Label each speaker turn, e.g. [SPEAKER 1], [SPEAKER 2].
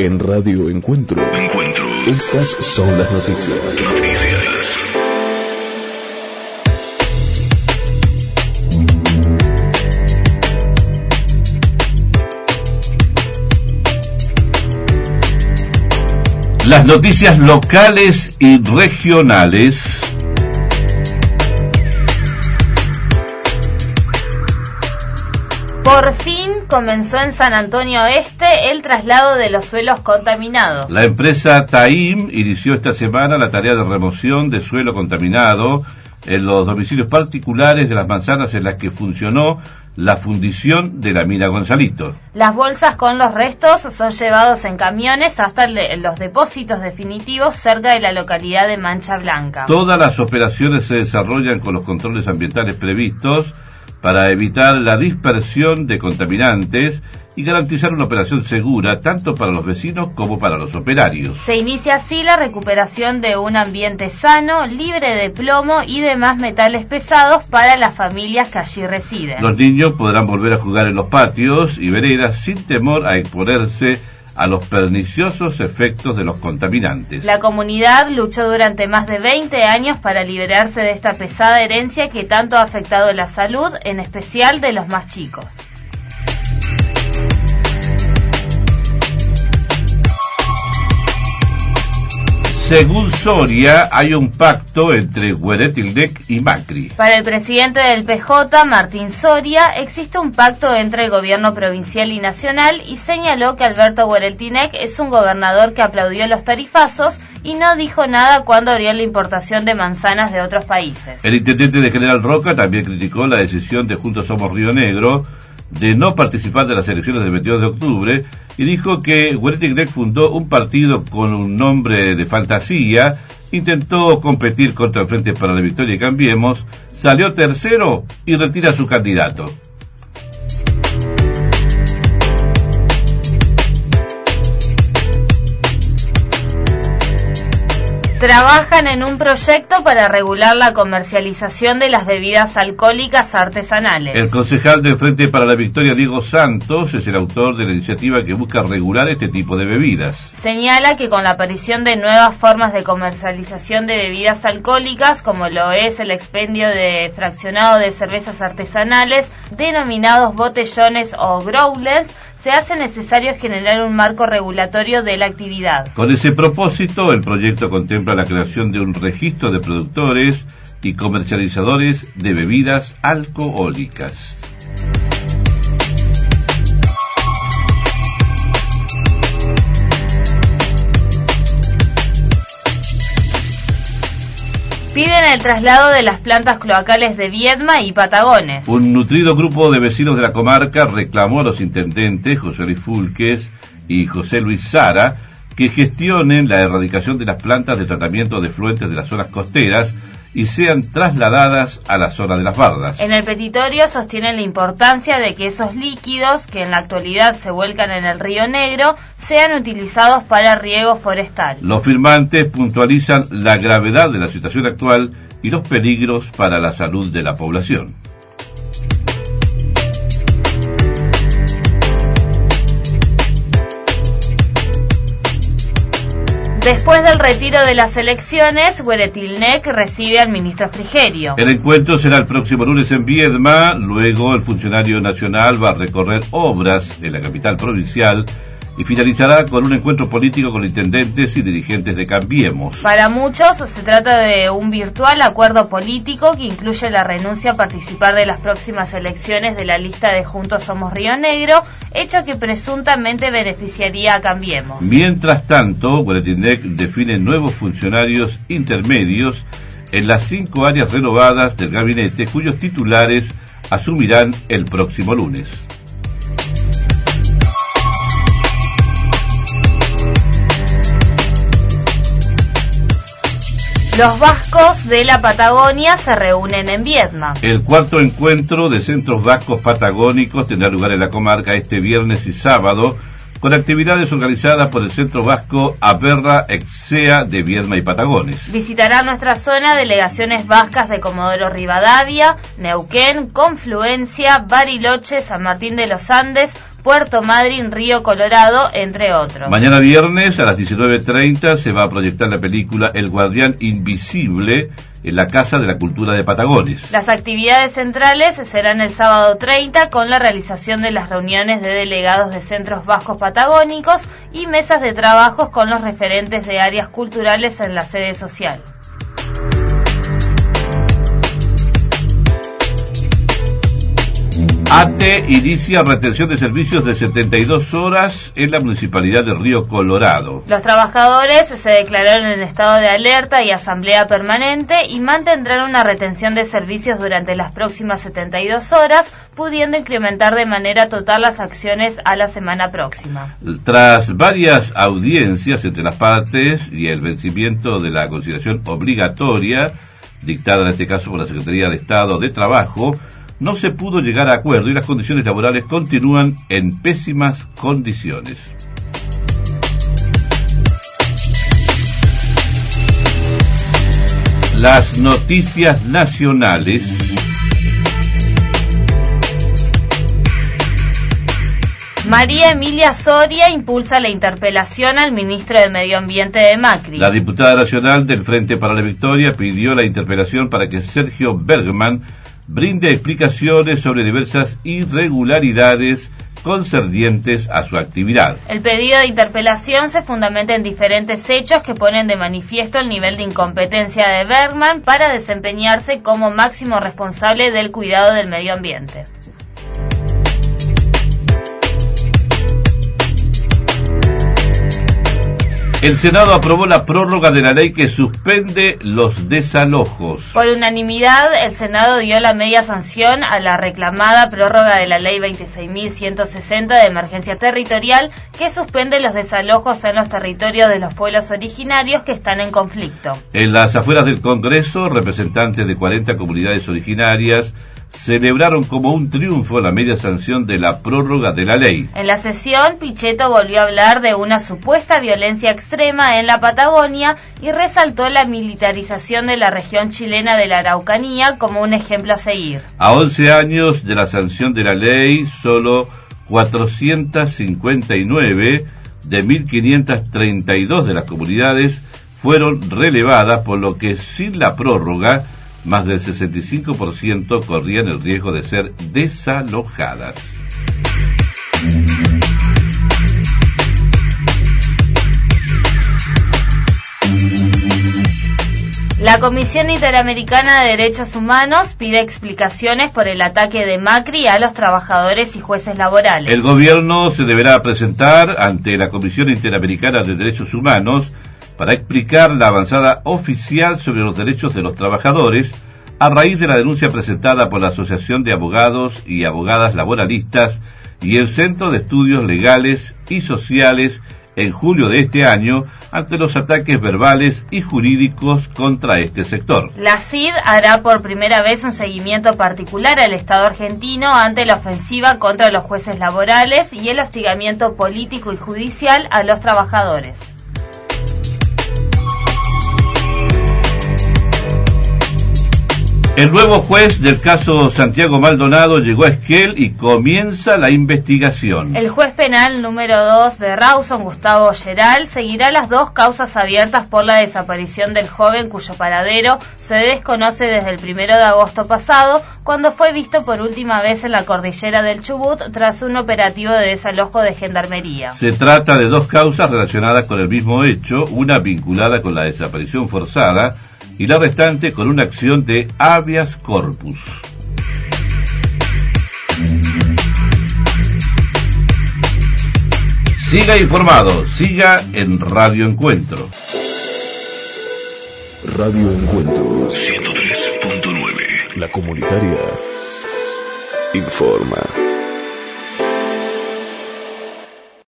[SPEAKER 1] En Radio Encuentro. Encuentro. Estas son las noticias. Noticias.
[SPEAKER 2] Las noticias locales y regionales.
[SPEAKER 3] Por fin comenzó en San Antonio Este el traslado de los suelos contaminados.
[SPEAKER 2] La empresa Taim inició esta semana la tarea de remoción de suelo contaminado en los domicilios particulares de las manzanas en las que funcionó la fundición de la mina Gonzalito.
[SPEAKER 3] Las bolsas con los restos son llevados en camiones hasta los depósitos definitivos cerca de la localidad de Mancha Blanca.
[SPEAKER 2] Todas las operaciones se desarrollan con los controles ambientales previstos para evitar la dispersión de contaminantes y garantizar una operación segura tanto para los vecinos como para los operarios.
[SPEAKER 3] Se inicia así la recuperación de un ambiente sano, libre de plomo y demás metales pesados para las familias que allí residen.
[SPEAKER 2] Los niños podrán volver a jugar en los patios y veredas sin temor a exponerse a los perniciosos efectos de los contaminantes.
[SPEAKER 3] La comunidad luchó durante más de 20 años para liberarse de esta pesada herencia que tanto ha afectado la salud, en especial de los más chicos.
[SPEAKER 2] Según Soria, hay un pacto entre Hueretilnec y Macri.
[SPEAKER 3] Para el presidente del PJ, Martín Soria, existe un pacto entre el gobierno provincial y nacional y señaló que Alberto Hueretilnec es un gobernador que aplaudió los tarifazos y no dijo nada cuando abrió la importación de manzanas de otros países.
[SPEAKER 2] El intendente de General Roca también criticó la decisión de Juntos Somos Río Negro de no participar de las elecciones del 22 de octubre y dijo que Huerta fundó un partido con un nombre de fantasía, intentó competir contra el Frente para la Victoria y Cambiemos, salió tercero y retira a su candidato.
[SPEAKER 3] Trabajan en un proyecto para regular la comercialización de las bebidas alcohólicas artesanales.
[SPEAKER 2] El concejal del Frente para la Victoria, Diego Santos, es el autor de la iniciativa que busca regular este tipo de bebidas.
[SPEAKER 3] Señala que con la aparición de nuevas formas de comercialización de bebidas alcohólicas, como lo es el expendio de fraccionado de cervezas artesanales, denominados botellones o growlers, se hace necesario generar un marco regulatorio de la actividad.
[SPEAKER 2] Con ese propósito, el proyecto contempla la creación de un registro de productores y comercializadores de bebidas alcohólicas.
[SPEAKER 3] Piden el traslado de las plantas cloacales de Viedma y Patagones.
[SPEAKER 2] Un nutrido grupo de vecinos de la comarca reclamó a los intendentes José Luis Fulques y José Luis Sara que gestionen la erradicación de las plantas de tratamiento de fluentes de las zonas costeras y sean trasladadas a la zona de las bardas.
[SPEAKER 3] En el petitorio sostienen la importancia de que esos líquidos, que en la actualidad se vuelcan en el río Negro, sean utilizados para riego forestal.
[SPEAKER 2] Los firmantes puntualizan la gravedad de la situación actual y los peligros para la salud de la población.
[SPEAKER 3] Después del retiro de las elecciones, Hueretilnec recibe al ministro Frigerio.
[SPEAKER 2] El encuentro será el próximo lunes en Viedma, luego el funcionario nacional va a recorrer obras de la capital provincial y finalizará con un encuentro político con intendentes y dirigentes de Cambiemos.
[SPEAKER 3] Para muchos se trata de un virtual acuerdo político que incluye la renuncia a participar de las próximas elecciones de la lista de Juntos Somos Río Negro, hecho que presuntamente beneficiaría a Cambiemos.
[SPEAKER 2] Mientras tanto, Boletindec define nuevos funcionarios intermedios en las cinco áreas renovadas del gabinete cuyos titulares asumirán el próximo lunes.
[SPEAKER 3] Los vascos de la Patagonia se reúnen en Vietnam.
[SPEAKER 2] El cuarto encuentro de centros vascos patagónicos tendrá lugar en la comarca este viernes y sábado con actividades organizadas por el Centro Vasco Aperra Exea de Viedma y Patagones.
[SPEAKER 3] Visitará nuestra zona delegaciones vascas de Comodoro Rivadavia, Neuquén, Confluencia, Bariloche, San Martín de los Andes, Puerto Madryn, Río Colorado, entre otros.
[SPEAKER 2] Mañana viernes a las 19.30 se va a proyectar la película El Guardián Invisible en la Casa de la Cultura de Patagones.
[SPEAKER 3] Las actividades centrales serán el sábado 30 con la realización de las reuniones de delegados de centros vascos patagónicos y mesas de trabajos con los referentes de áreas culturales en la sede social.
[SPEAKER 2] ATE inicia retención de servicios de 72 horas en la municipalidad de Río Colorado.
[SPEAKER 3] Los trabajadores se declararon en estado de alerta y asamblea permanente y mantendrán una retención de servicios durante las próximas 72 horas, pudiendo incrementar de manera total las acciones a la semana próxima.
[SPEAKER 2] Tras varias audiencias entre las partes y el vencimiento de la consideración obligatoria, dictada en este caso por la Secretaría de Estado de Trabajo, no se pudo llegar a acuerdo y las condiciones laborales continúan en pésimas condiciones. Las noticias nacionales.
[SPEAKER 3] María Emilia Soria impulsa la interpelación al ministro de Medio Ambiente de Macri.
[SPEAKER 2] La diputada nacional del Frente para la Victoria pidió la interpelación para que Sergio Bergman brinde explicaciones sobre diversas irregularidades concernientes a su actividad.
[SPEAKER 3] El pedido de interpelación se fundamenta en diferentes hechos que ponen de manifiesto el nivel de incompetencia de Bergman para desempeñarse como máximo responsable del cuidado del medio ambiente.
[SPEAKER 2] El Senado aprobó la prórroga de la ley que suspende los desalojos.
[SPEAKER 3] Por unanimidad, el Senado dio la media sanción a la reclamada prórroga de la ley 26.160 de emergencia territorial que suspende los desalojos en los territorios de los pueblos originarios que están en conflicto.
[SPEAKER 2] En las afueras del Congreso, representantes de 40 comunidades originarias celebraron como un triunfo la media sanción de la prórroga de la ley.
[SPEAKER 3] En la sesión, Pichetto volvió a hablar de una supuesta violencia extrema en la Patagonia y resaltó la militarización de la región chilena de la Araucanía como un ejemplo a seguir.
[SPEAKER 2] A 11 años de la sanción de la ley, solo 459 de 1.532 de las comunidades fueron relevadas, por lo que sin la prórroga, más del 65% corrían el riesgo de ser desalojadas.
[SPEAKER 3] La Comisión Interamericana de Derechos Humanos pide explicaciones por el ataque de Macri a los trabajadores y jueces laborales.
[SPEAKER 2] El gobierno se deberá presentar ante la Comisión Interamericana de Derechos Humanos para explicar la avanzada oficial sobre los derechos de los trabajadores a raíz de la denuncia presentada por la Asociación de Abogados y Abogadas Laboralistas y el Centro de Estudios Legales y Sociales en julio de este año ante los ataques verbales y jurídicos contra este sector.
[SPEAKER 3] La CID hará por primera vez un seguimiento particular al Estado argentino ante la ofensiva contra los jueces laborales y el hostigamiento político y judicial a los trabajadores.
[SPEAKER 2] El nuevo juez del caso Santiago Maldonado llegó a Esquel y comienza la investigación.
[SPEAKER 3] El juez penal número 2 de Rawson, Gustavo Geral, seguirá las dos causas abiertas por la desaparición del joven cuyo paradero se desconoce desde el primero de agosto pasado, cuando fue visto por última vez en la cordillera del Chubut tras un operativo de desalojo de gendarmería.
[SPEAKER 2] Se trata de dos causas relacionadas con el mismo hecho, una vinculada con la desaparición forzada, y la restante con una acción de habeas corpus. Siga informado, siga en Radio Encuentro.
[SPEAKER 1] Radio Encuentro 103.9. La comunitaria informa.